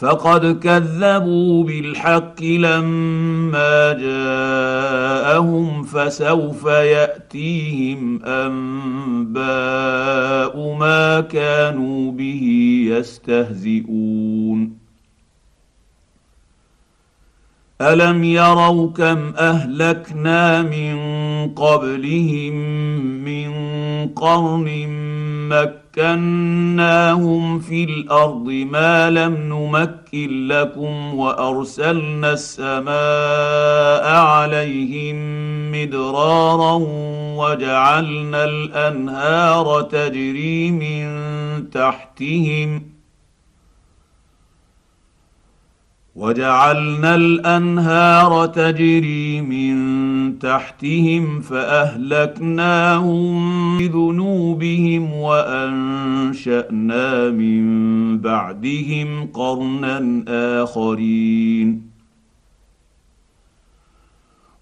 فقد كذبوا بالحق لما جاءهم فسوف ياتيهم انباء ما كانوا به يستهزئون الم يروا كم اهلكنا من قبلهم من قرن مكناهم في الأرض ما لم نمكن لكم وأرسلنا السماء عليهم مدرارا وجعلنا الأنهار تجري من تحتهم وجعلنا الأنهار تجري من تحتهم فأهلكناهم بذنوبهم وأنشأنا من بعدهم قرنا آخرين.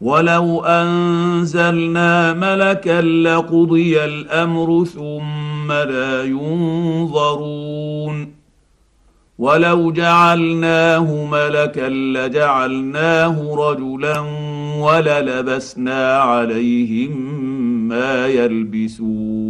ولو انزلنا ملكا لقضي الامر ثم لا ينظرون ولو جعلناه ملكا لجعلناه رجلا وللبسنا عليهم ما يلبسون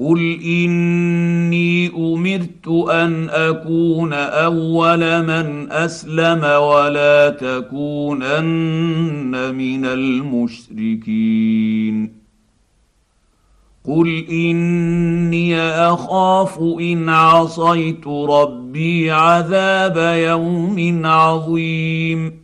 قل اني امرت ان اكون اول من اسلم ولا تكونن من المشركين. قل اني اخاف ان عصيت ربي عذاب يوم عظيم.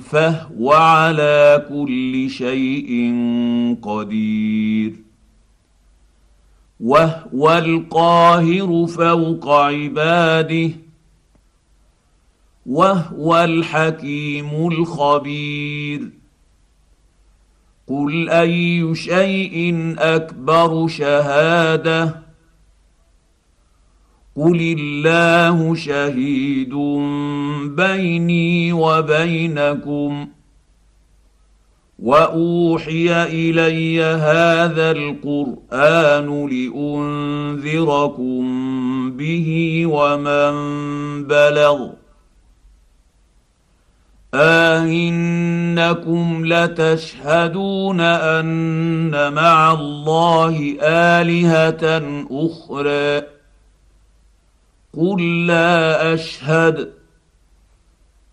فهو على كل شيء قدير. وهو القاهر فوق عباده. وهو الحكيم الخبير. قل أي شيء أكبر شهادة. قل الله شهيد بيني وبينكم واوحي الي هذا القران لانذركم به ومن بلغ أئنكم لتشهدون أن مع الله آلهة أخرى قل لا أشهد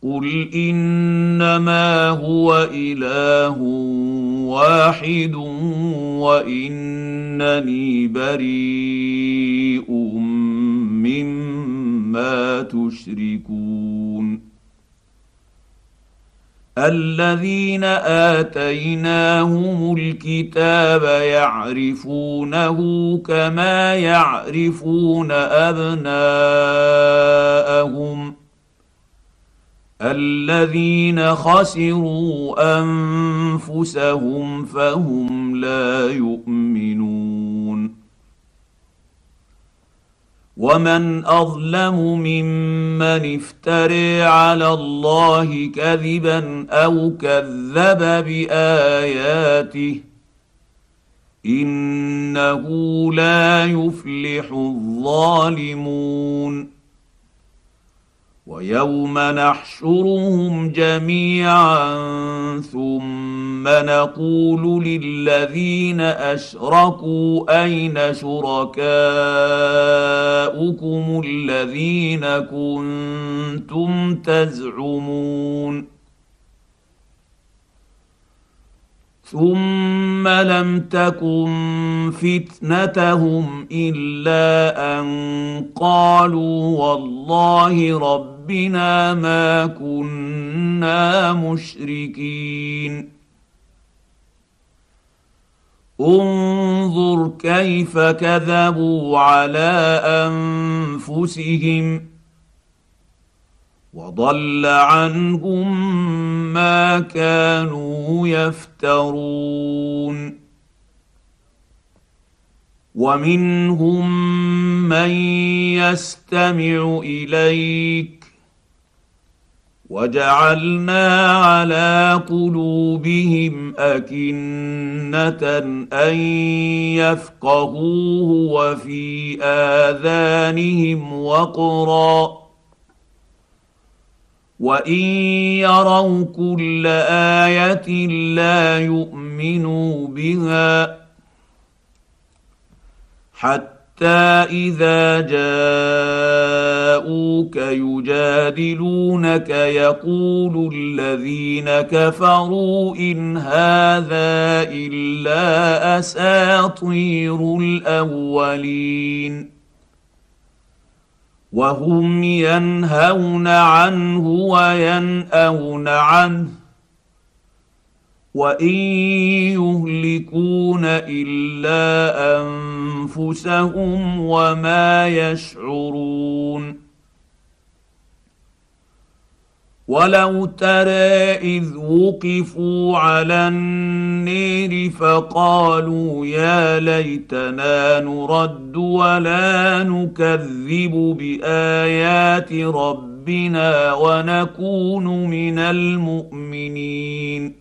قل إنما هو إله واحد وإنني بريء مما تشركون الذين آتيناهم الكتاب يعرفونه كما يعرفون أبناءهم. الذين خسروا أنفسهم فهم لا يؤمنون. ومن اظلم ممن افتري على الله كذبا أو كذب باياته انه لا يفلح الظالمون ويوم نحشرهم جميعا ثم نقول للذين أشركوا أين شركاؤكم الذين كنتم تزعمون ثم لم تكن فتنتهم إلا أن قالوا والله ربنا ما كنا مشركين. انظر كيف كذبوا على أنفسهم وضل عنهم ما كانوا يفترون. ومنهم من يستمع إليك وجعلنا على قلوبهم أكنة أن يفقهوه وفي آذانهم وقرا. وإن يروا كل آية لا يؤمنوا بها حتى اذا جاءوك يجادلونك يقول الذين كفروا ان هذا الا اساطير الاولين وهم ينهون عنه ويناون عنه وان يهلكون الا انفسهم وما يشعرون. ولو ترى إذ وقفوا على النير فقالوا يا ليتنا نرد ولا نكذب بآيات ربنا ونكون من المؤمنين.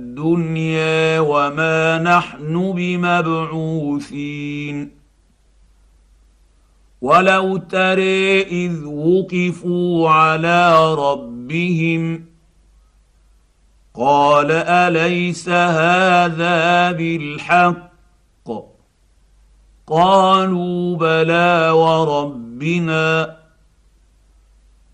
وما نحن بمبعوثين. ولو ترى إذ وقفوا على ربهم قال أليس هذا بالحق؟ قالوا بلى وربنا.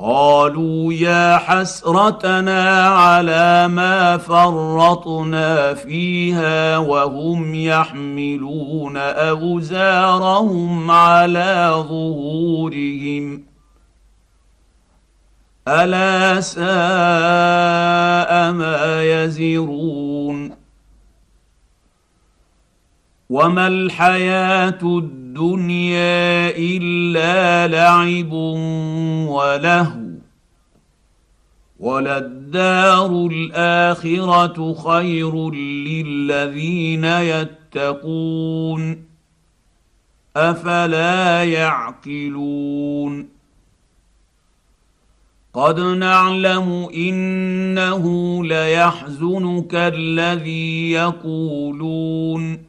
قالوا يا حسرتنا على ما فرطنا فيها وهم يحملون أوزارهم على ظهورهم. ألا ساء ما يزرون. وما الحياة الدنيا إلا لعب ولهو وللدار الآخرة خير للذين يتقون أفلا يعقلون. قد نعلم إنه ليحزنك الذي يقولون.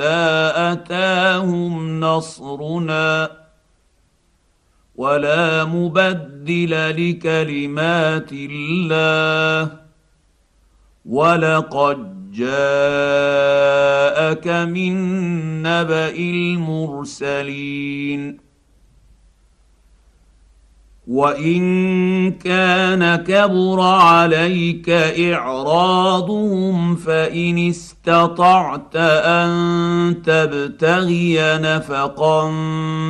اتاهم نصرنا ولا مبدل لكلمات الله ولقد جاءك من نبا المرسلين وان كان كبر عليك اعراضهم فان استطعت ان تبتغي نفقا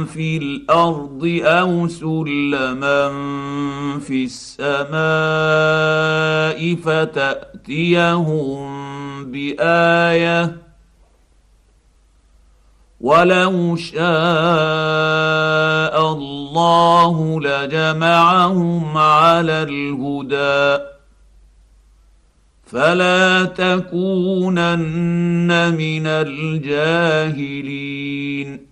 في الأرض أو سلما في السماء فتاتيهم بايه ولو شاء الله لجمعهم على الهدى. فلا تكونن من الجاهلين.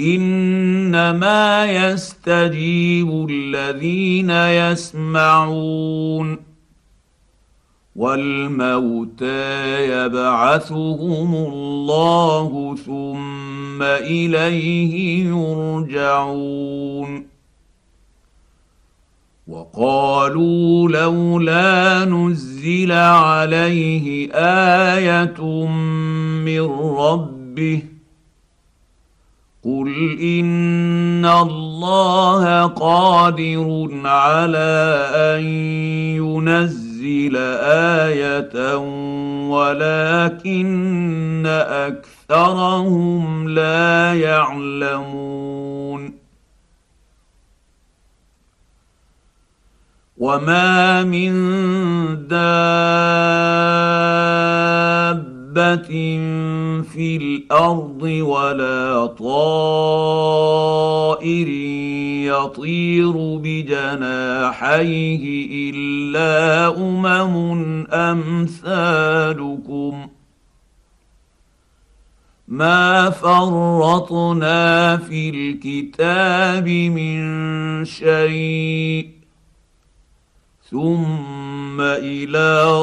إنما يستجيب الذين يسمعون. والموتى يبعثهم الله ثم إليه يرجعون. وقالوا لولا نزل عليه آية من ربه قل إن الله قادر على أن ينزل ينزل إيه ولكن اكثرهم لا يعلمون وما من دابه في الأرض ولا طائر يطير بجناحيه الا امم امثالكم ما فرطنا في الكتاب من شيء ثم إلى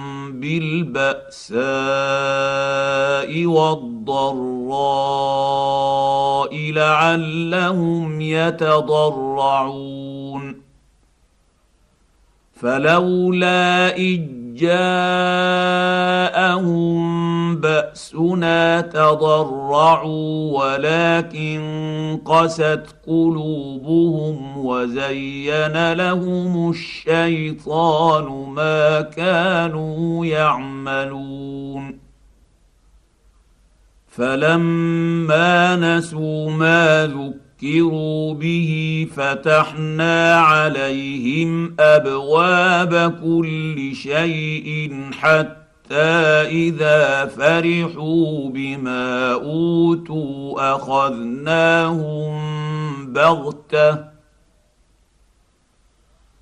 بالبأساء والضراء لعلهم يتضرعون. فلولا إذ جاءهم بأسنا تضرعوا ولكن قست قلوبهم وزين لهم الشيطان ما كانوا يعملون. فلما نسوا ما ذكروا ذكروا به فتحنا عليهم ابواب كل شيء حتى اذا فرحوا بما اوتوا اخذناهم بغته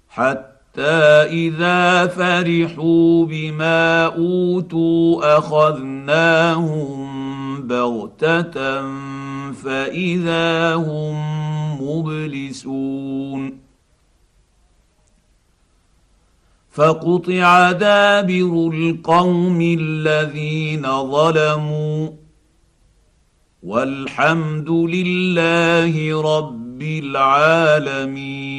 حتى اذا فرحوا بما اوتوا اخذناهم بغته فإذا هم مبلسون. فقطع دابر القوم الذين ظلموا والحمد لله رب العالمين.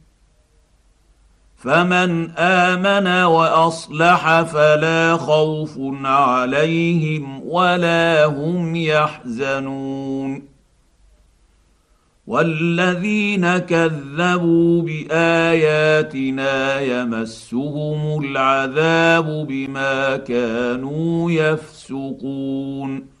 فمن آمن وأصلح فلا خوف عليهم ولا هم يحزنون. والذين كذبوا بآياتنا يمسهم العذاب بما كانوا يفسقون.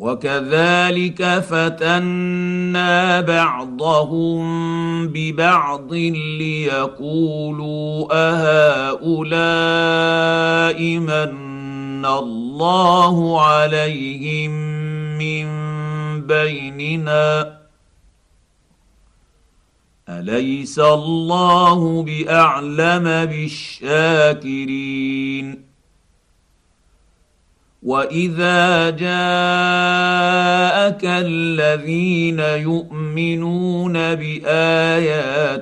وكذلك فتنا بعضهم ببعض ليقولوا أهؤلاء من الله عليهم من بيننا؟ أليس الله بأعلم بالشاكرين؟ واذا جاءك الذين يؤمنون باياتنا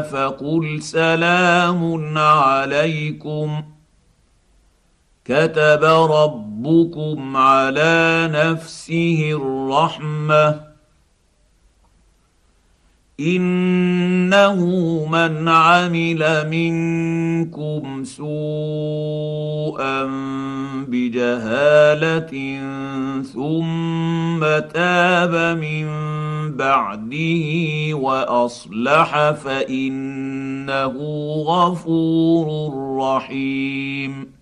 فقل سلام عليكم كتب ربكم على نفسه الرحمه إنه من عمل منكم سوءا بجهالة ثم تاب من بعده وأصلح فإنه غفور رحيم.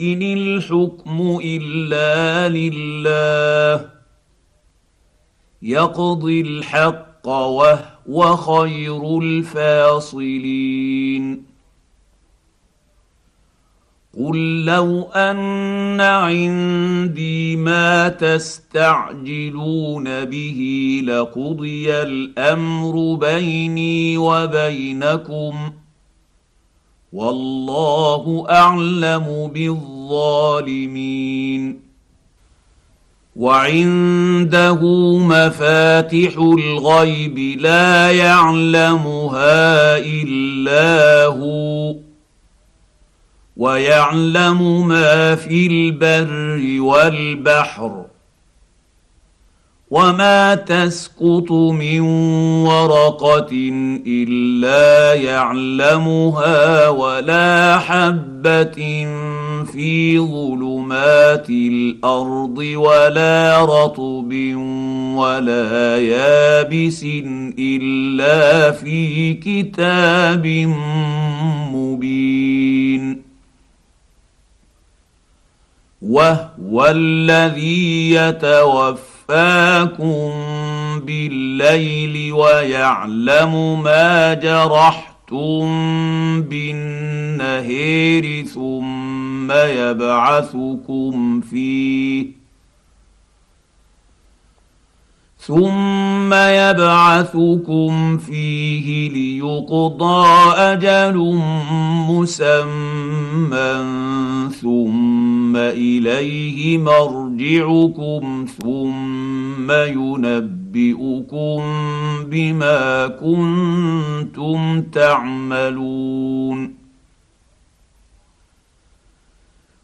إن الحكم إلا لله. يقضي الحق وهو خير الفاصلين. قل لو أن عندي ما تستعجلون به لقضي الأمر بيني وبينكم. والله أعلم بالظالمين. وعنده مفاتح الغيب لا يعلمها إلا هو ويعلم ما في البر والبحر. وما تسقط من ورقه الا يعلمها ولا حبه في ظلمات الأرض ولا رطب ولا يابس الا في كتاب مبين وهو الذي يتوفى يتوفاكم بالليل ويعلم ما جرحتم بالنهير ثم يبعثكم فيه ثم يبعثكم فيه ليقضى أجل مسمى ثم اليه مرجعكم ثم ينبئكم بما كنتم تعملون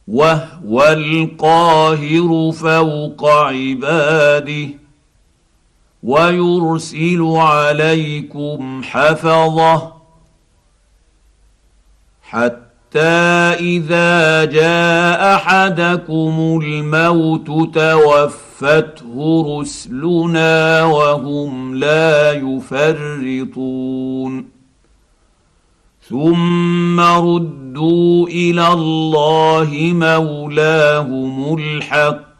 وهو القاهر فوق عباده ويرسل عليكم حفظة حتى إذا جاء أحدكم الموت توفته رسلنا وهم لا يفرطون. ثم ردوا إلى الله مولاهم الحق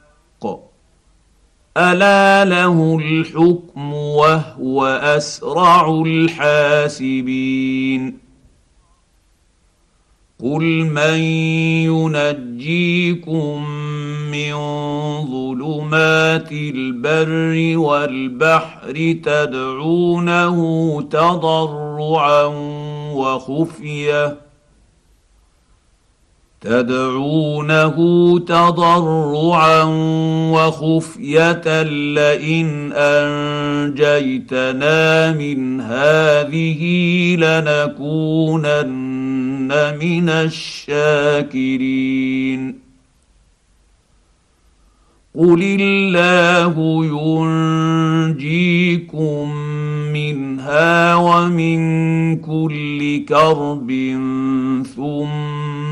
الا له الحكم وهو اسرع الحاسبين قل من ينجيكم من ظلمات البر والبحر تدعونه تضرعا وخفيه تدعونه تضرعا وخفية لئن أنجيتنا من هذه لنكونن من الشاكرين. قل الله ينجيكم منها ومن كل كرب ثم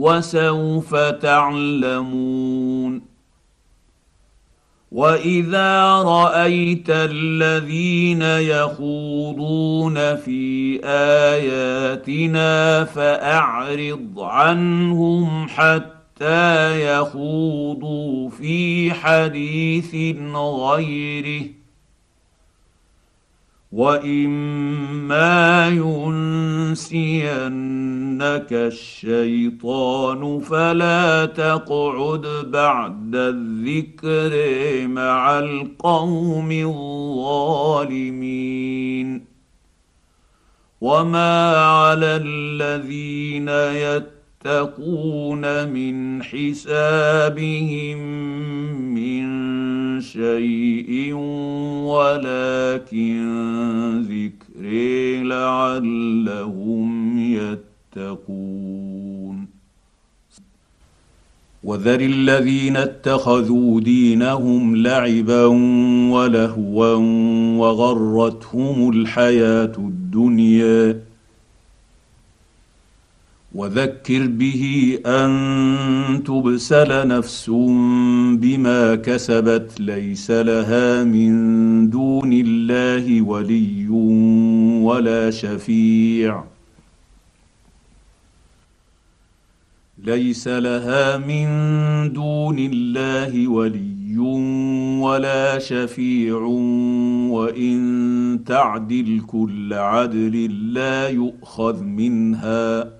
وسوف تعلمون. وإذا رأيت الذين يخوضون في آياتنا فأعرض عنهم حتى يخوضوا في حديث غيره. واما ينسينك الشيطان فلا تقعد بعد الذكر مع القوم الظالمين وما على الذين يتقون من حسابهم من شيء ولكن ذكر لعلهم يتقون. وذر الذين اتخذوا دينهم لعبا ولهوا وغرتهم الحياة الدنيا وذكر به أن تبسل نفس بما كسبت ليس لها من دون الله ولي ولا شفيع. ليس لها من دون الله ولي ولا شفيع وإن تعدل كل عدل لا يؤخذ منها.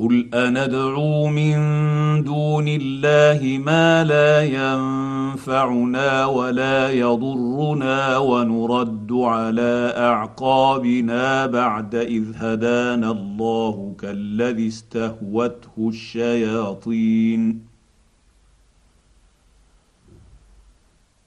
قل اندعو من دون الله ما لا ينفعنا ولا يضرنا ونرد على اعقابنا بعد اذ هدانا الله كالذي استهوته الشياطين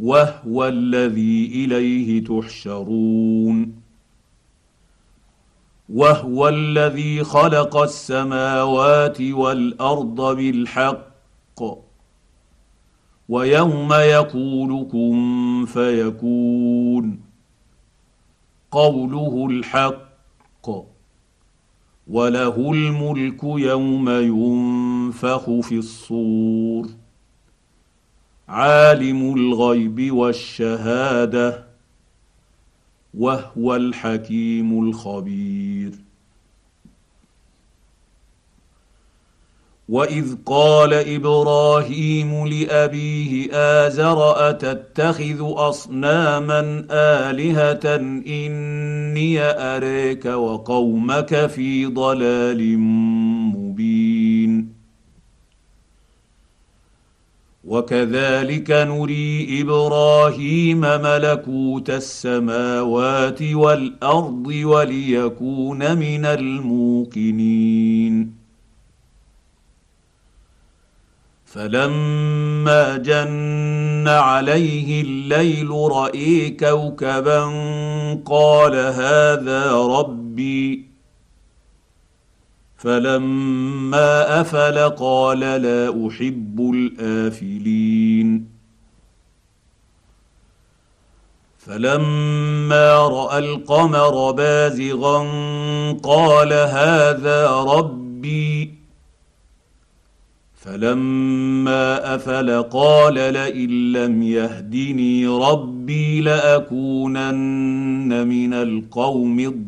وهو الذي إليه تحشرون. وهو الذي خلق السماوات والأرض بالحق. ويوم يقول كن فيكون. قوله الحق. وله الملك يوم ينفخ في الصور. عالم الغيب والشهادة وهو الحكيم الخبير. وإذ قال إبراهيم لأبيه آزر أتتخذ أصناما آلهة إني أريك وقومك في ضلال مبين وكذلك نري إبراهيم ملكوت السماوات والأرض وليكون من الموقنين. فلما جن عليه الليل رأي كوكبا قال هذا ربي فلما أفل قال لا أحب الآفلين. فلما رأى القمر بازغا قال هذا ربي. فلما أفل قال لئن لم يهدني ربي لأكونن من القوم الضالين.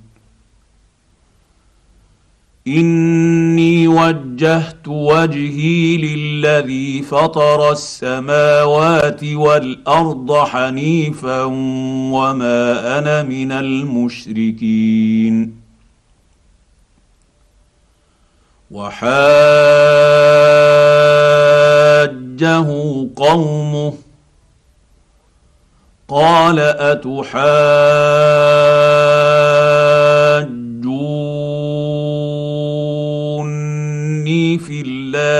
إني وجهت وجهي للذي فطر السماوات والأرض حنيفا وما أنا من المشركين. وحاجه قومه. قال اتحاج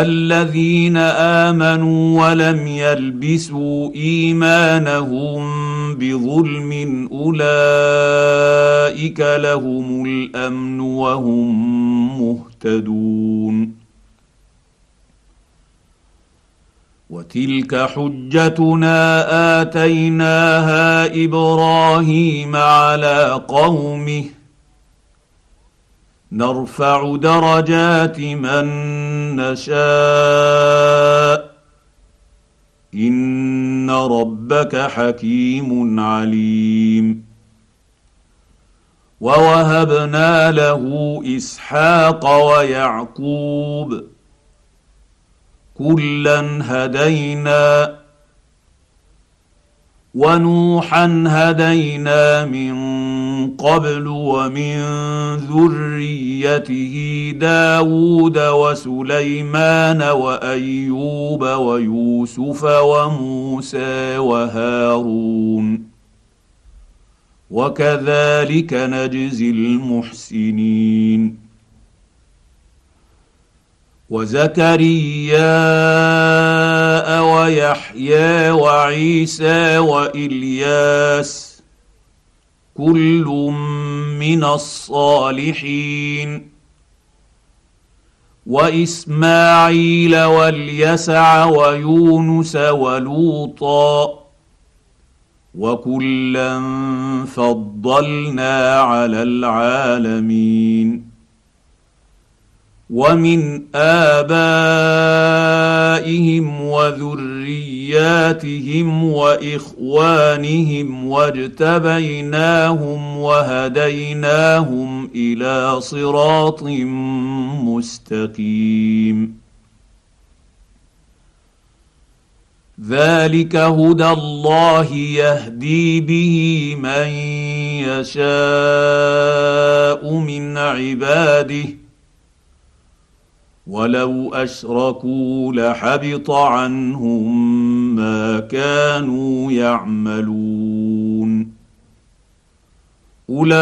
الذين آمنوا ولم يلبسوا إيمانهم بظلم أولئك لهم الأمن وهم مهتدون. وتلك حجتنا آتيناها إبراهيم على قومه. نرفع درجات من نشاء. إن ربك حكيم عليم. ووهبنا له إسحاق ويعقوب. كلا هدينا. ونوحا هدينا من قبل ومن ذريته داود وسليمان وأيوب ويوسف وموسى وهارون. وكذلك نجزي المحسنين. وزكرياء ويحيى وعيسى وإلياس كل من الصالحين واسماعيل واليسع ويونس ولوطا وكلا فضلنا على العالمين ومن ابائهم وذرياتهم وإخوانهم واجتبيناهم وهديناهم إلى صراط مستقيم. ذلك هدى الله يهدي به من يشاء من عباده ولو أشركوا لحبط عنهم ما كانوا يعملون. أولئك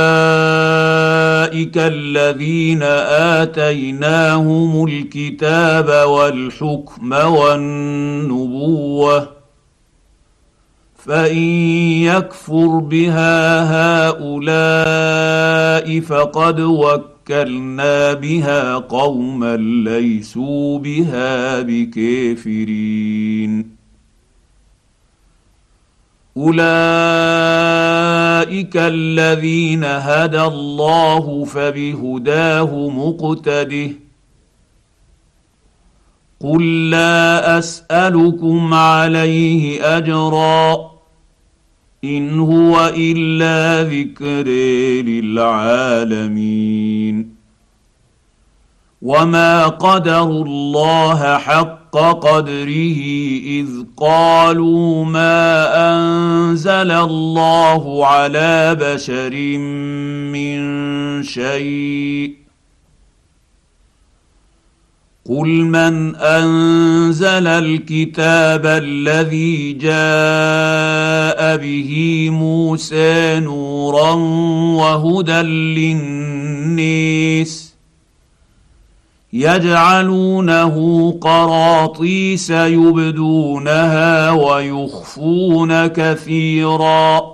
الذين آتيناهم الكتاب والحكم والنبوة فإن يكفر بها هؤلاء فقد وكلوا وكلنا بها قوما ليسوا بها بكافرين اولئك الذين هدى الله فبهداه مقتده قل لا اسالكم عليه اجرا إن هو إلا ذكر للعالمين. وما قدروا الله حق قدره اذ قالوا ما انزل الله على بشر من شيء قل من انزل الكتاب الذي جاء به موسى نورا وهدى للنيس يجعلونه قراطيس يبدونها ويخفون كثيرا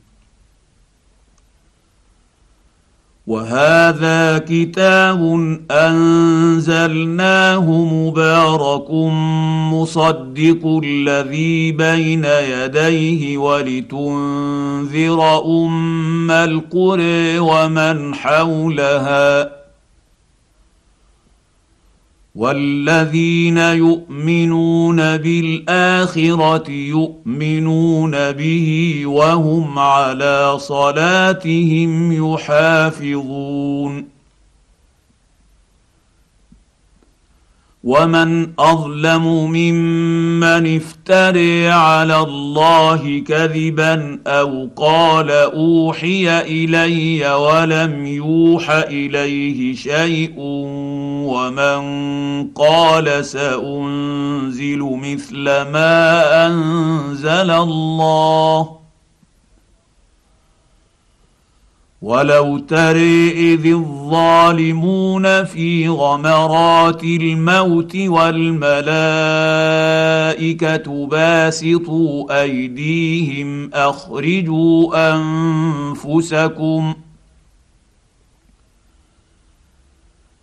وهذا كتاب أنزلناه مبارك مصدق الذي بين يديه ولتنذر أم القرى ومن حولها والذين يؤمنون بالآخرة يؤمنون به وهم على صلاتهم يحافظون. ومن أظلم ممن افتري على الله كذبا أو قال أوحي إلي ولم يوح إليه شيء ومن قال سانزل مثل ما انزل الله ولو تري اذ الظالمون في غمرات الموت والملائكه باسطوا ايديهم اخرجوا انفسكم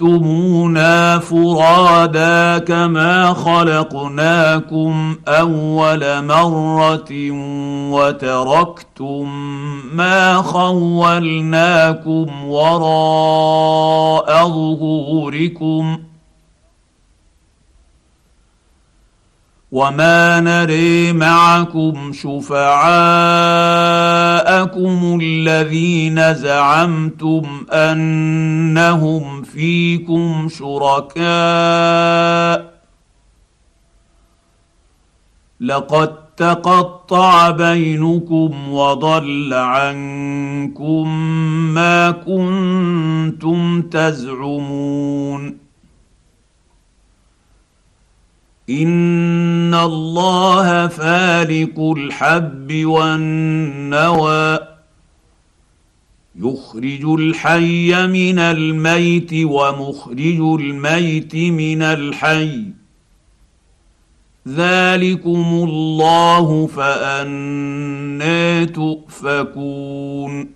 جئتمونا فرادا كما خلقناكم اول مره وتركتم ما خولناكم وراء ظهوركم وما نري معكم شفعاءكم الذين زعمتم انهم فيكم شركاء لقد تقطع بينكم وضل عنكم ما كنتم تزعمون ان الله فالق الحب والنوى يخرج الحي من الميت ومخرج الميت من الحي ذلكم الله فانى تؤفكون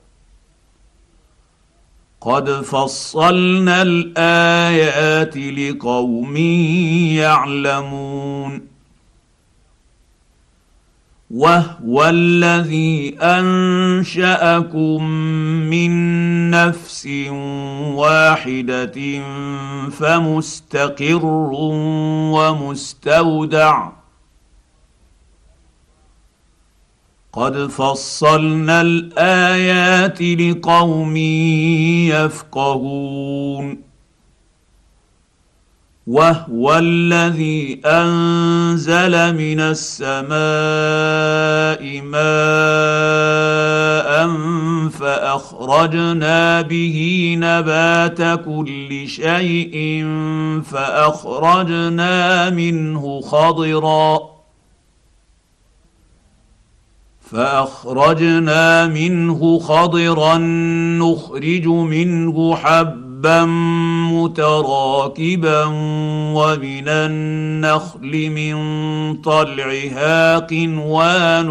قد فصلنا الايات لقوم يعلمون وهو الذي انشاكم من نفس واحدة فمستقر ومستودع قد فصلنا الايات لقوم يفقهون وهو الذي انزل من السماء ماء فاخرجنا به نبات كل شيء فاخرجنا منه خضرا فأخرجنا منه خضرا نخرج منه حبا متراكبا ومن النخل من طلعها قنوان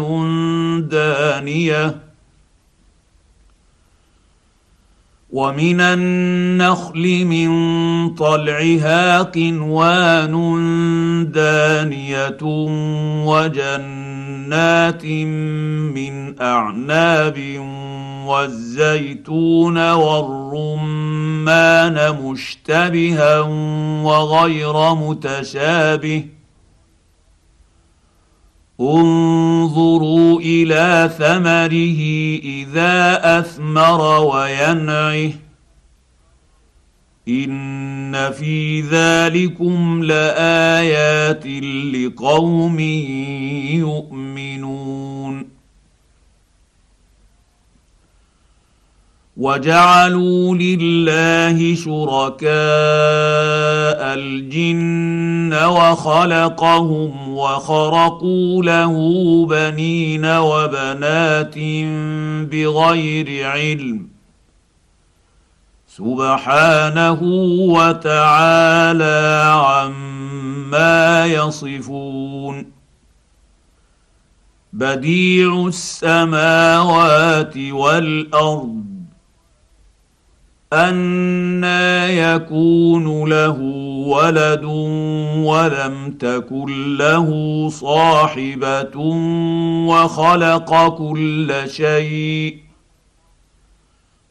دانية. ومن النخل من طلعها قنوان دانية. وجنات من أعناب والزيتون والرمان مشتبها وغير متشابه. انظروا إلى ثمره إذا أثمر وينعه. ان في ذلكم لايات لقوم يؤمنون وجعلوا لله شركاء الجن وخلقهم وخرقوا له بنين وبنات بغير علم سبحانه وتعالى عما يصفون. بديع السماوات والأرض أنا يكون له ولد ولم تكن له صاحبة وخلق كل شيء.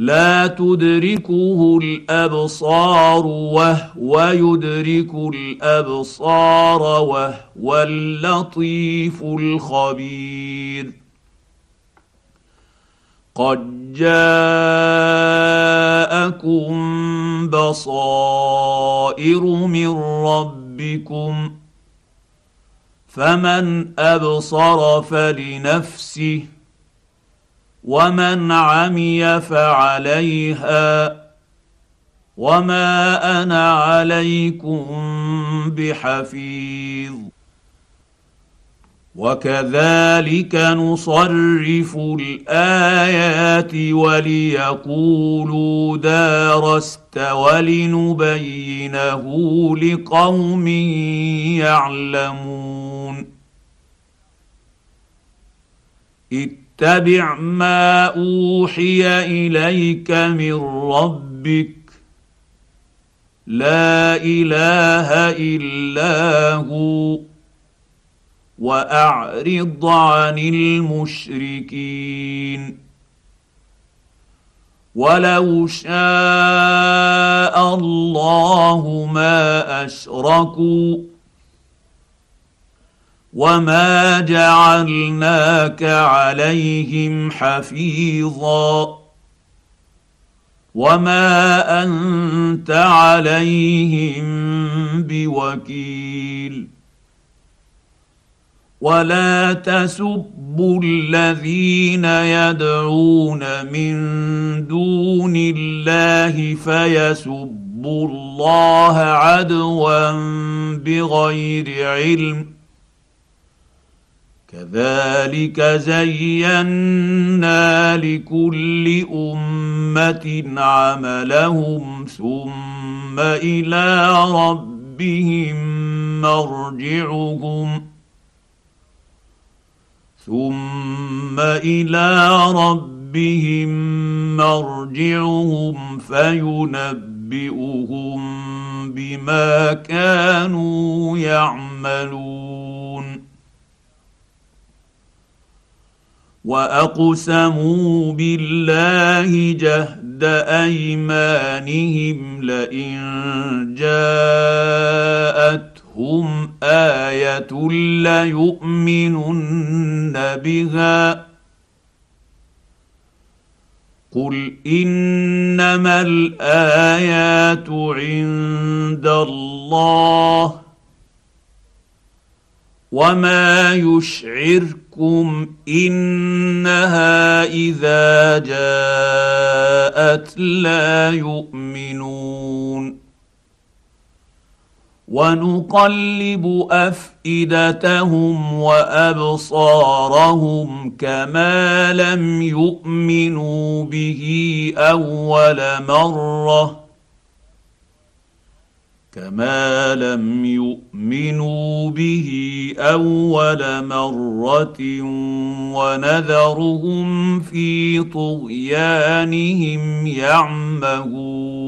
لا تدركه الأبصار وهو يدرك الأبصار وهو اللطيف الخبير. قد جاءكم بصائر من ربكم فمن أبصر فلنفسه ومن عمي فعليها وما أنا عليكم بحفيظ وكذلك نصرف الايات وليقولوا دارست ولنبينه لقوم يعلمون اتبع ما أوحي إليك من ربك. لا إله إلا هو. وأعرض عن المشركين. ولو شاء الله ما أشركوا. وما جعلناك عليهم حفيظا وما انت عليهم بوكيل ولا تسبوا الذين يدعون من دون الله فيسبوا الله عدوا بغير علم كذلك زينا لكل أمة عملهم ثم إلى ربهم مرجعهم ثم إلى ربهم مرجعهم فينبئهم بما كانوا يعملون وأقسموا بالله جهد أيمانهم لئن جاءت هم آية ليؤمنن بها. قل إنما الآيات عند الله وما يشعركم إنها إذا جاءت لا يؤمنون. ونقلب أفئدتهم وأبصارهم كما لم يؤمنوا به أول مرة. كما لم يؤمنوا به اول مره ونذرهم في طغيانهم يعمهون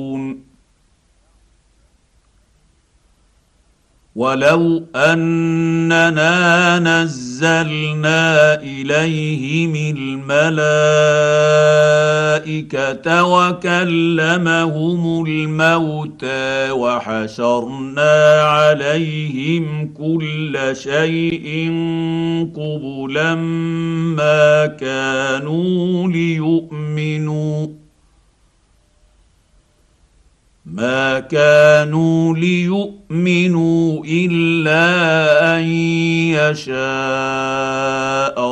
ولو اننا نزلنا اليهم الملائكه وكلمهم الموتى وحشرنا عليهم كل شيء قبلا ما كانوا ليؤمنوا ما كانوا ليؤمنوا الا ان يشاء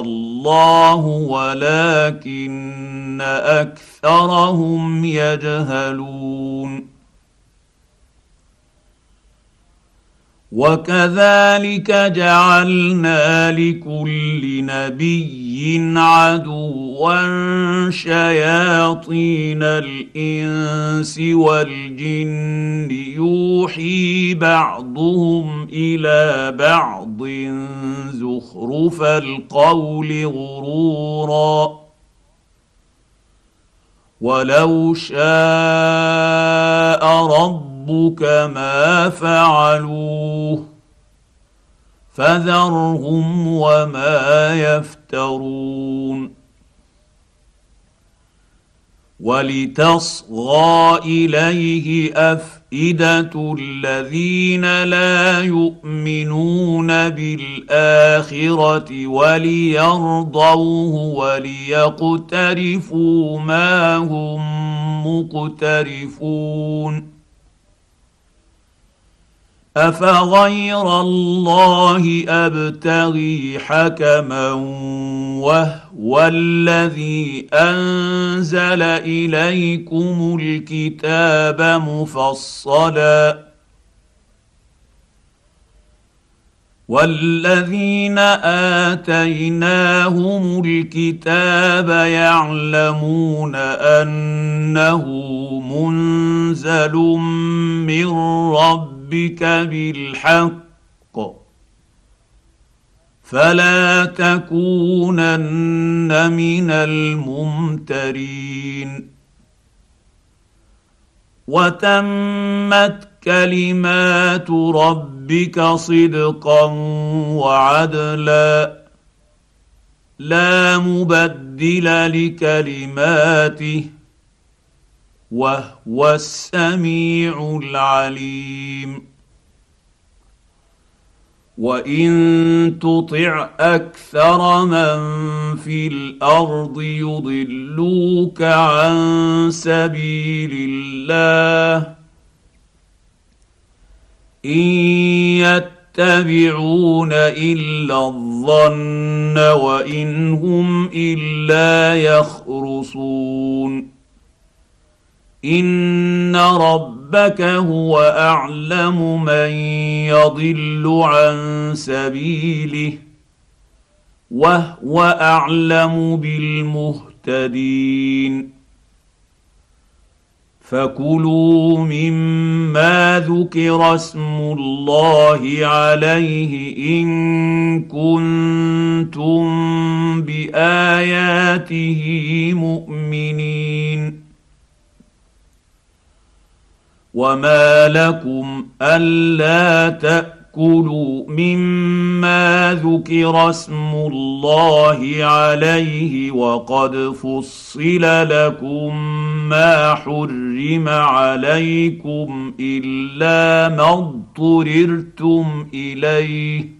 الله ولكن اكثرهم يجهلون وكذلك جعلنا لكل نبي عدوا شياطين الإنس والجن يوحي بعضهم إلى بعض زخرف القول غرورا ولو شاء رب ربك ما فعلوه فذرهم وما يفترون ولتصغى إليه أفئدة الذين لا يؤمنون بالآخرة وليرضوه وليقترفوا ما هم مقترفون. أفغير الله أبتغي حكما وهو الذي انزل اليكم الكتاب مفصلا والذين اتيناهم الكتاب يعلمون انه منزل من رب ربك بالحق فلا تكونن من الممترين. وتمت كلمات ربك صدقا وعدلا. لا مبدل لكلماته وهو السميع العليم. وان تطع أكثر من في الأرض يضلوك عن سبيل الله ان يتبعون الا الظن وان هم الا يخرصون ان ربك هو أعلم من يضل عن سبيله وهو أعلم بالمهتدين. فكلوا مما ذكر اسم الله عليه إن كنتم بآياته مؤمنين. وما لكم الا تاكلوا مما ذكر اسم الله عليه وقد فصل لكم ما حرم عليكم الا ما اضطررتم اليه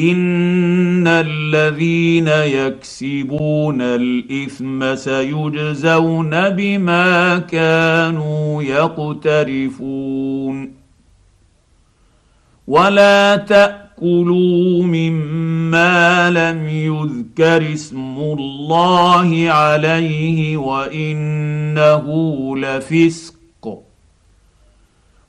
ان الذين يكسبون الاثم سيجزون بما كانوا يقترفون ولا تاكلوا مما لم يذكر اسم الله عليه وانه لفسق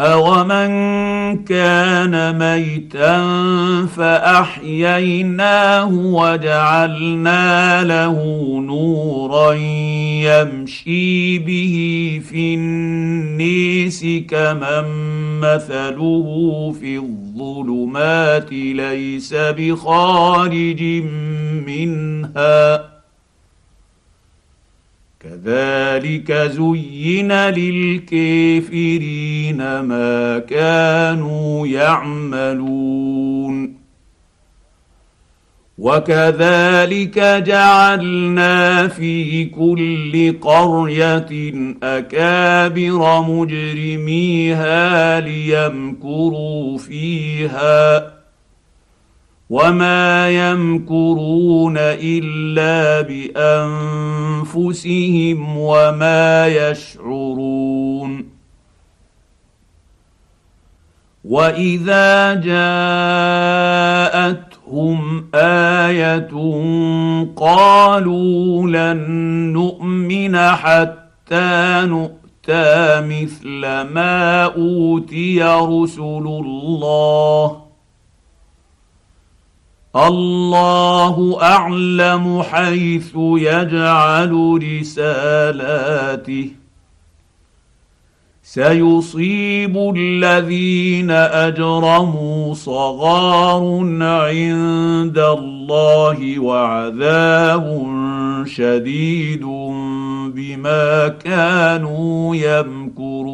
اومن كان ميتا فاحييناه وجعلنا له نورا يمشي به في النيس كمن مثله في الظلمات ليس بخارج منها كذلك زين للكافرين ما كانوا يعملون. وكذلك جعلنا في كل قرية أكابر مجرميها ليمكروا فيها. وما يمكرون الا بانفسهم وما يشعرون واذا جاءتهم إيه قالوا لن نؤمن حتى نؤتى مثل ما اوتي رسل الله الله أعلم حيث يجعل رسالاته. سيصيب الذين أجرموا صغار عند الله وعذاب شديد بما كانوا يمكرون.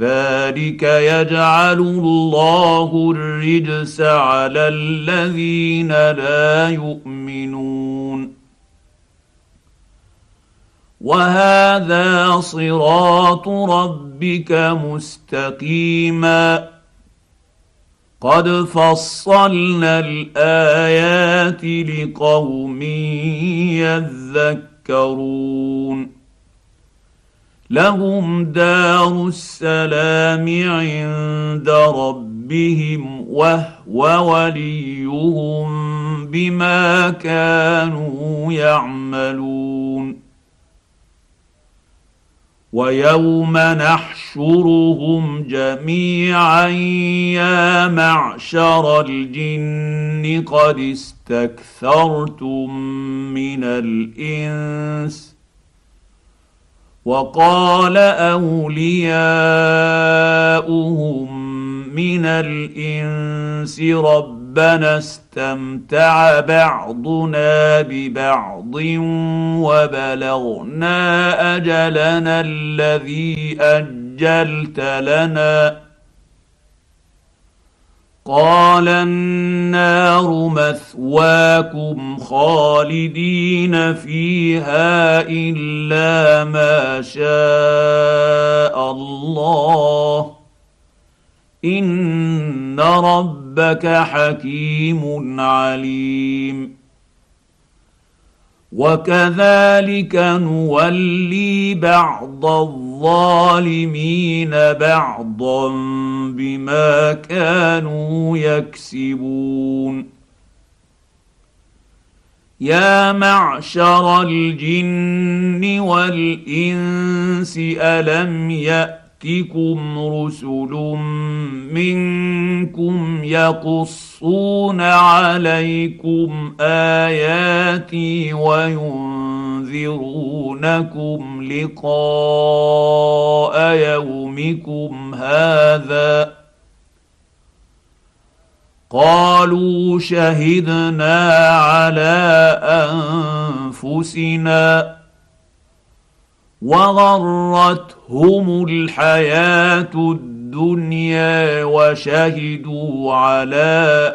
كذلك يجعل الله الرجس على الذين لا يؤمنون. وهذا صراط ربك مستقيما. قد فصلنا الآيات لقوم يذكرون. لهم دار السلام عند ربهم وهو وليهم بما كانوا يعملون. ويوم نحشرهم جميعا يا معشر الجن قد استكثرتم من الإنس وقال أولياؤهم من الإنس ربنا استمتع بعضنا ببعض وبلغنا أجلنا الذي أجلت لنا قال النار مثواكم خالدين فيها إلا ما شاء الله. إن ربك حكيم عليم. وكذلك نولي بعض الظالمين بعضا بما كانوا يكسبون. يا معشر الجن والإنس ألم يأت ياتكم رسل منكم يقصون عليكم آياتي وينذرونكم لقاء يومكم هذا قالوا شهدنا على أنفسنا وغرتهم الحياة الدنيا وشهدوا على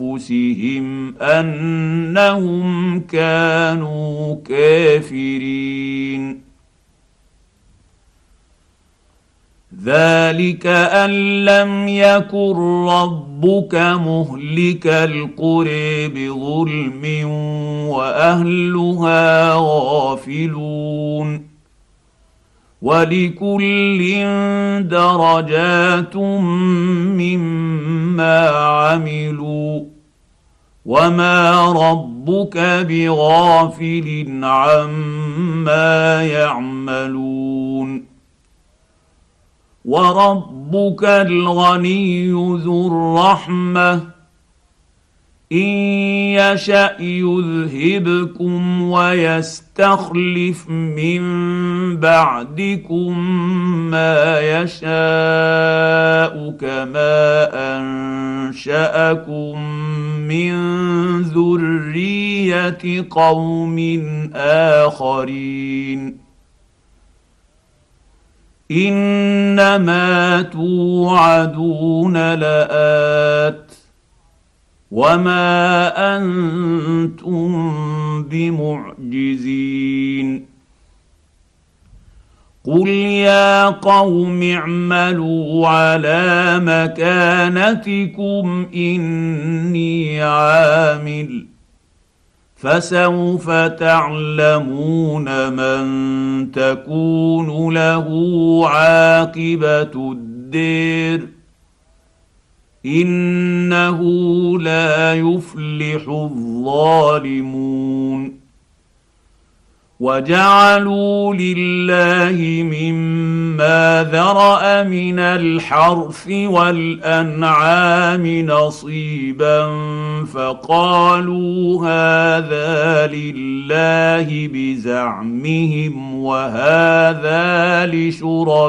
أنفسهم أنهم كانوا كافرين. ذلك ان لم يكن ربك مهلك القرى بظلم واهلها غافلون ولكل درجات مما عملوا وما ربك بغافل عما يعملون وربك الغني ذو الرحمة. إن يشأ يذهبكم ويستخلف من بعدكم ما يشاء كما أنشأكم من ذرية قوم آخرين. إنما توعدون لآت وما أنتم بمعجزين. قل يا قوم اعملوا على مكانتكم إني عامل. فسوف تعلمون من تكون له عاقبة الدير. إنه لا يفلح الظالمون. وجعلوا لله مما ذرأ من الحرث والأنعام نصيبا فقالوا هذا لله بزعمهم وهذا لشركائنا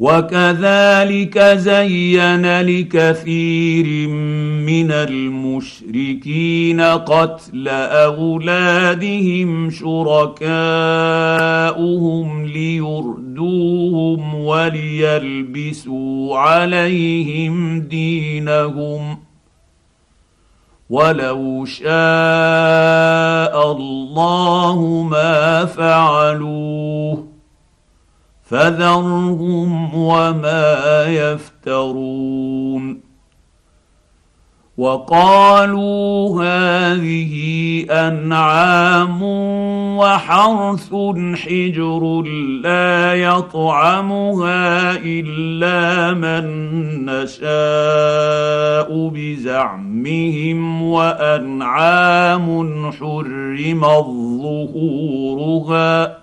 وكذلك زين لكثير من المشركين قتل أولادهم شركاؤهم ليردوهم وليلبسوا عليهم دينهم ولو شاء الله ما فعلوه فذرهم وما يفترون. وقالوا هذه أنعام وحرث حجر لا يطعمها إلا من نشاء بزعمهم وأنعام حرمت ظهورها.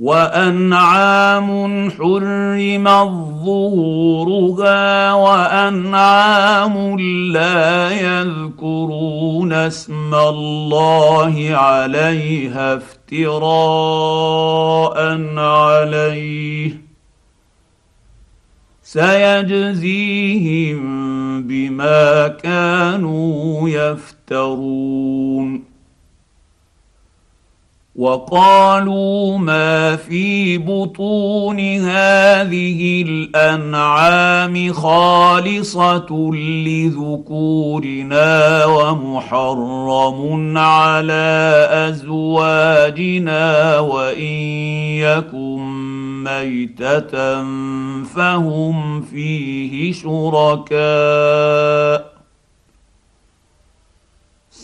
وأنعام حرمت ظهورها وأنعام لا يذكرون اسم الله عليها افتراء عليه سيجزيهم بما كانوا يفترون وقالوا ما في بطون هذه الأنعام خالصة لذكورنا ومحرم على أزواجنا وإن يكن ميتة فهم فيه شركاء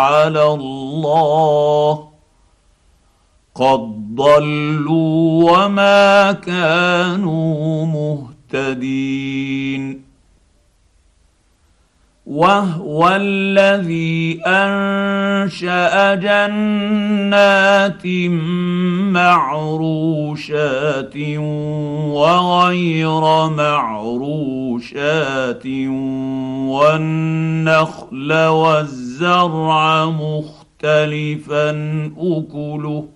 على الله قد ضلوا وما كانوا مهتدين وهو الذي أنشأ جنات معروشات وغير معروشات والنخل والزرع مختلفا أكله.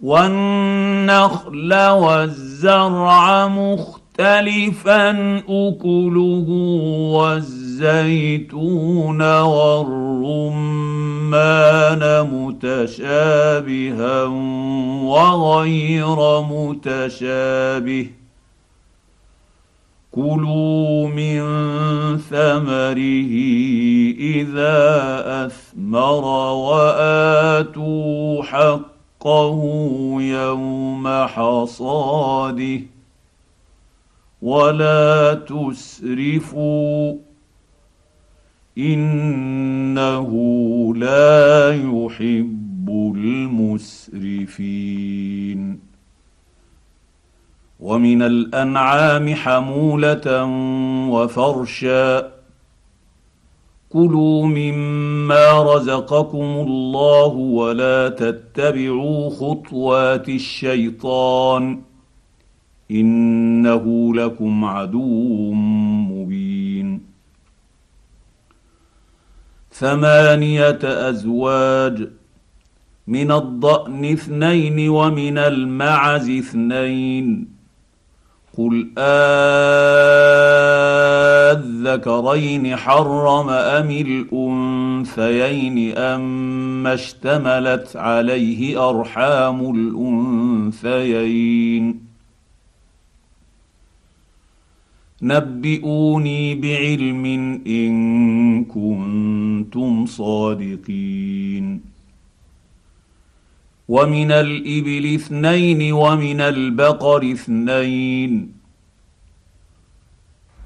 والنخل والزرع مختلفا أكله والزيتون والرمان متشابها وغير متشابه. كلوا من ثمره إذا أثمر وآتوا حقه يوم حصاده. ولا تسرفوا انه لا يحب المسرفين ومن الانعام حموله وفرشا كلوا مما رزقكم الله ولا تتبعوا خطوات الشيطان إنه لكم عدو مبين. ثمانية أزواج من الضأن اثنين ومن المعز اثنين. قل آذكرين حرم أم الأنثيين اما اشتملت عليه أرحام الأنثيين. نبئوني بعلم إن كنتم صادقين. ومن الإبل اثنين ومن البقر اثنين.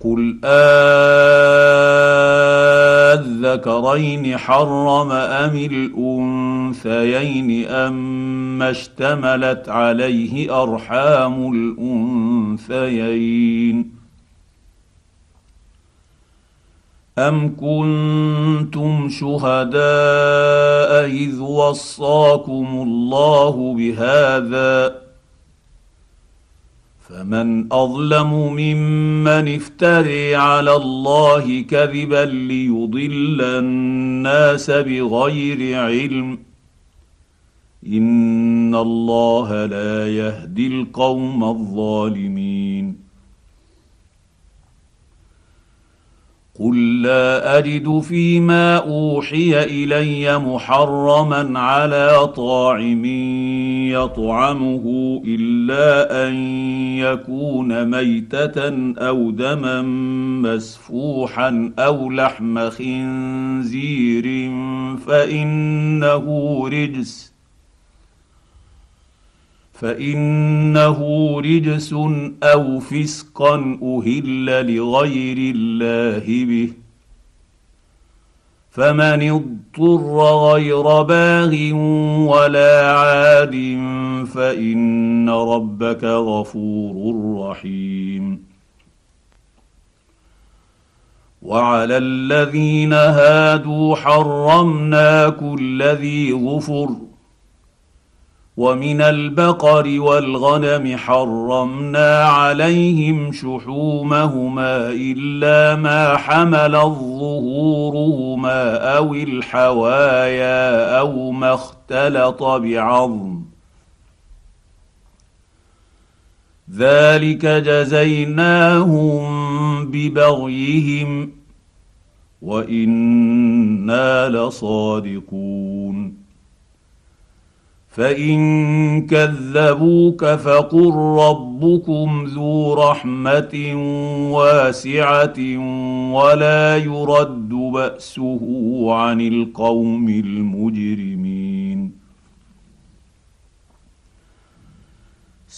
قل آذكرين حرم أم الأنثيين اما اشتملت عليه أرحام الأنثيين. ام كنتم شهداء اذ وصاكم الله بهذا فمن اظلم ممن افتري على الله كذبا ليضل الناس بغير علم ان الله لا يهدي القوم الظالمين قل لا اجد فيما اوحي الي محرما على طاعم يطعمه الا ان يكون ميته أو دما مسفوحا أو لحم خنزير فانه رجس فإنه رجس أو فسقا أهل لغير الله به. فمن اضطر غير باغ ولا عاد فإن ربك غفور رحيم. وعلى الذين هادوا حرمنا كل ذي ظفر ومن البقر والغنم حرمنا عليهم شحومهما إلا ما حملت ظهورهما أو الحوايا أو ما اختلط بعظم. ذلك جزيناهم ببغيهم وإنا لصادقون. فإن كذبوك فقل ربكم ذو رحمة واسعة ولا يرد بأسه عن القوم المجرمين.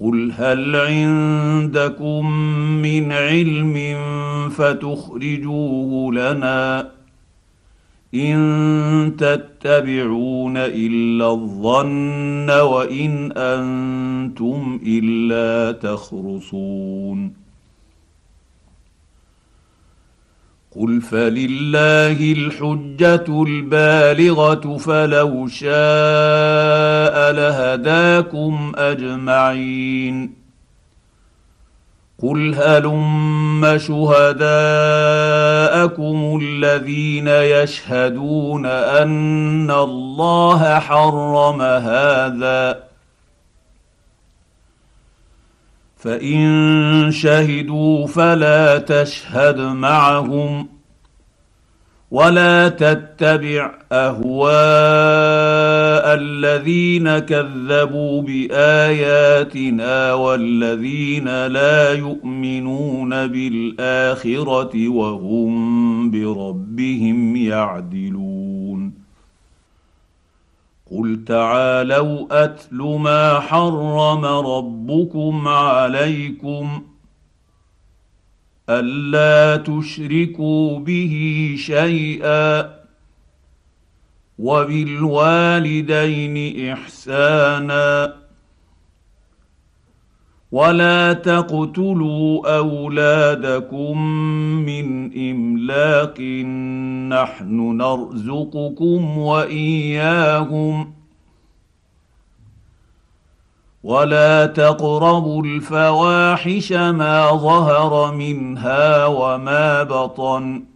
قل هل عندكم من علم فتخرجوه لنا ان تتبعون الا الظن وان أنتم الا تخرصون قل فلله الحجه البالغه فلو شاء لهداكم اجمعين قل هلم شهداءكم الذين يشهدون ان الله حرم هذا فان شهدوا فلا تشهد معهم ولا تتبع اهواء الذين كذبوا باياتنا والذين لا يؤمنون بالاخره وهم بربهم يعدلون قل تعالوا اتل ما حرم ربكم عليكم الا تشركوا به شيئا وبالوالدين احسانا ولا تقتلوا اولادكم من املاق نحن نرزقكم واياهم ولا تقربوا الفواحش ما ظهر منها وما بطن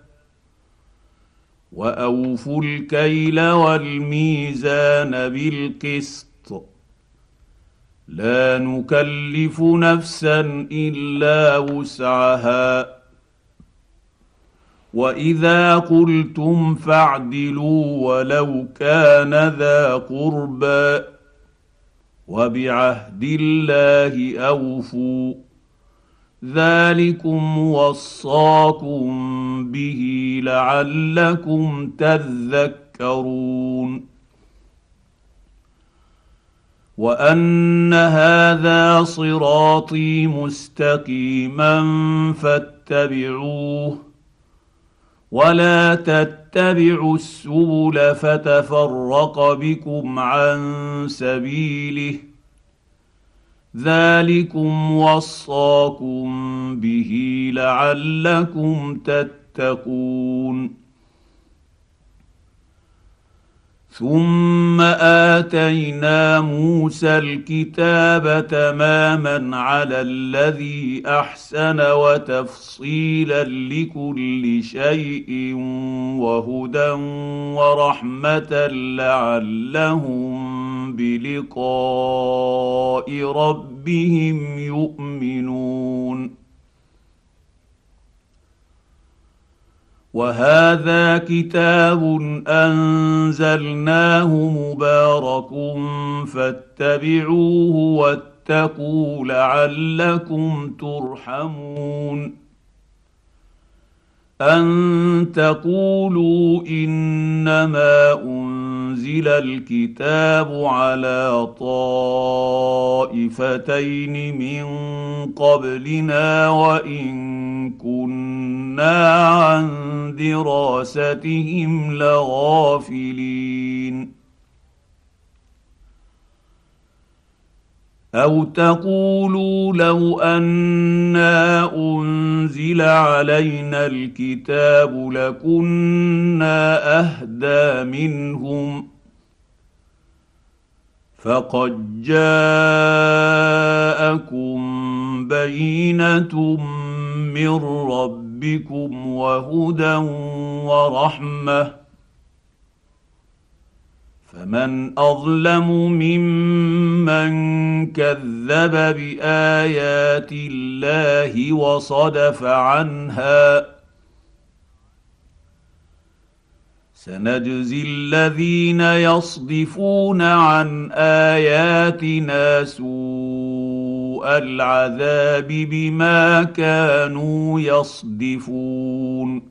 وأوفوا الكيل والميزان بالقسط. لا نكلف نفسا إلا وسعها. وإذا قلتم فاعدلوا ولو كان ذا قربى وبعهد الله أوفوا. ذلكم وصاكم به لعلكم تذكرون. وأن هذا صراطي مستقيما فاتبعوه ولا تتبعوا السبل فتفرق بكم عن سبيله. ذلكم وصاكم به لعلكم تتقون ثم اتينا موسى الكتاب تماما على الذي احسن وتفصيلا لكل شيء وهدى ورحمه لعلهم بلقاء ربهم يؤمنون. وهذا كتاب أنزلناه مبارك فاتبعوه واتقوا لعلكم ترحمون. أن تقولوا إنما أنزل الكتاب على طائفتين من قبلنا وإن كنا عن دراستهم لغافلين. أو تقولوا لو أنا أنزل علينا الكتاب لكنا أهدى منهم فقد جاءكم بينة من ربكم وهدى ورحمة فمن أظلم ممن كذب بآيات الله وصدف عنها سنجزي الذين يصدفون عن آياتنا سوء العذاب بما كانوا يصدفون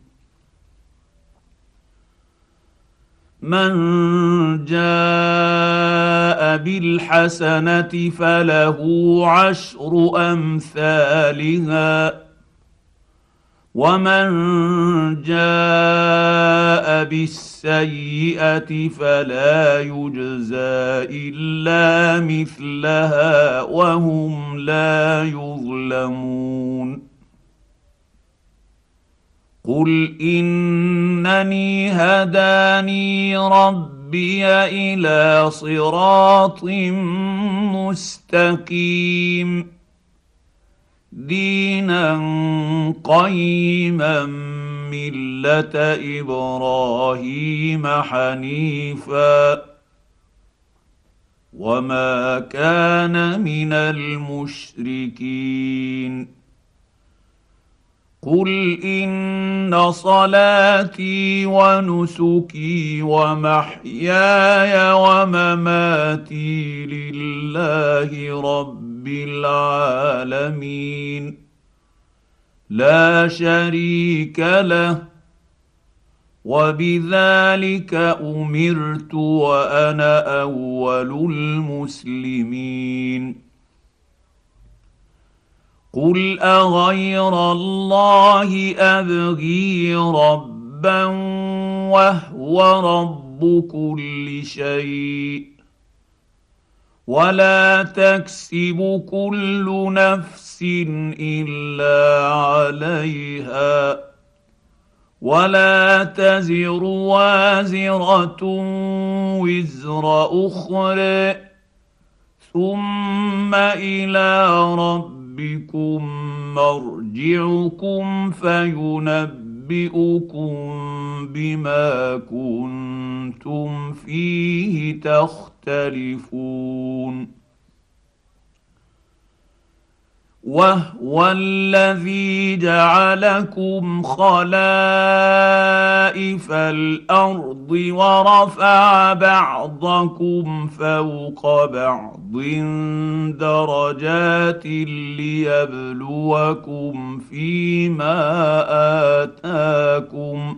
من جاء بالحسنة فله عشر أمثالها. ومن جاء بالسيئة فلا يجزى إلا مثلها وهم لا يظلمون. قل انني هداني ربي إلى صراط مستقيم. دينا قيما مله إبراهيم حنيفا. وما كان من المشركين. قل ان صلاتي ونسكي ومحياي ومماتي لله رب العالمين لا شريك له وبذلك امرت وأنا اول المسلمين قل اغير الله ابغي ربا وهو رب كل شيء ولا تكسب كل نفس الا عليها ولا تزر وازره وزر أخرى ثم إلى رب ربكم مرجعكم فينبئكم بما كنتم فيه تختلفون وهو الذي جعلكم خلائف الأرض ورفع بعضكم فوق بعض درجات ليبلوكم فيما آتاكم